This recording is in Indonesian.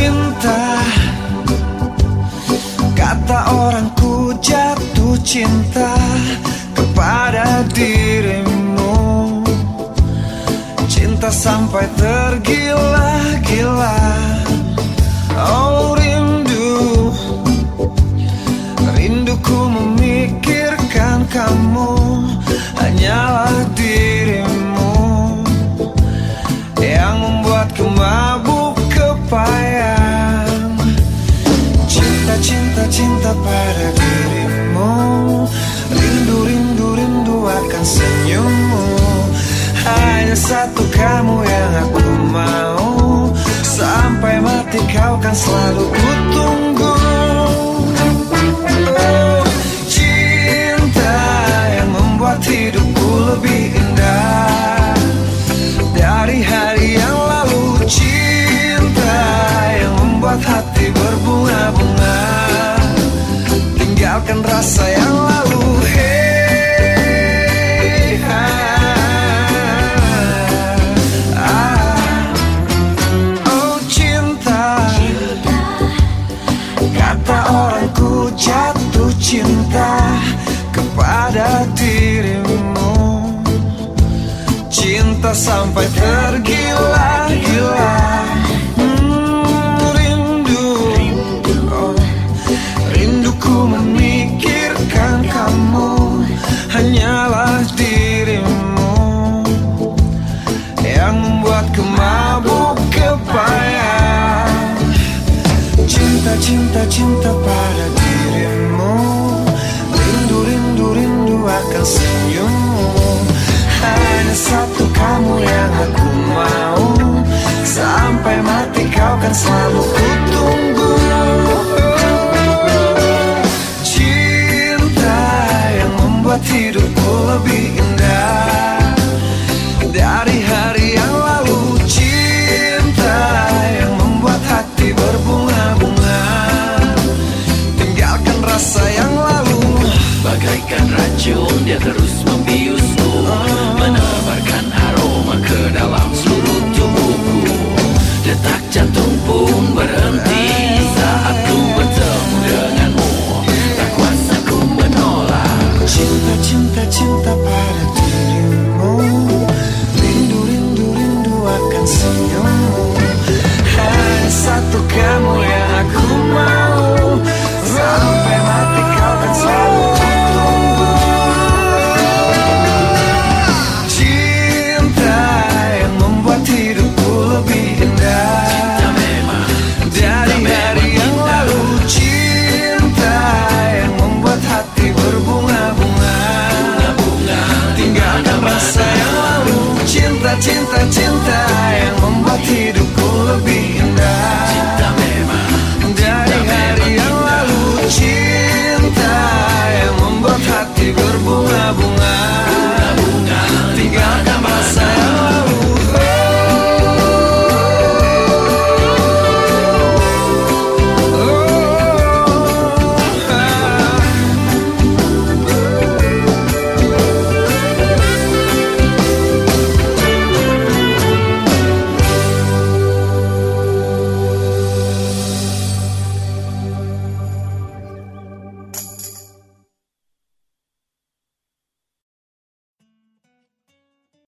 cinta. Kata orang ku jatuh cinta Kepada dirimu. Cinta sampai tergila-gila. Pada dirimu. Rindu, rindu, rindu akan senyummu. Hanya satu kamu yang aku mau. Sampai mati kau kan selalu kutunggu Rasa yang lalu. Hey, ah, ah. Oh cinta. Kata orang ku jatuh cinta Kepada dirimu. Cinta sampai tergila-gila Cinta, cinta, cinta pada dirimu. Rindu, rindu, rindu akan senyummu. Hanya satu kamu yang aku mau. Sampai mati kau kan selalu kutunggu. Cinta yang membuat hidupku lebih cinta cinta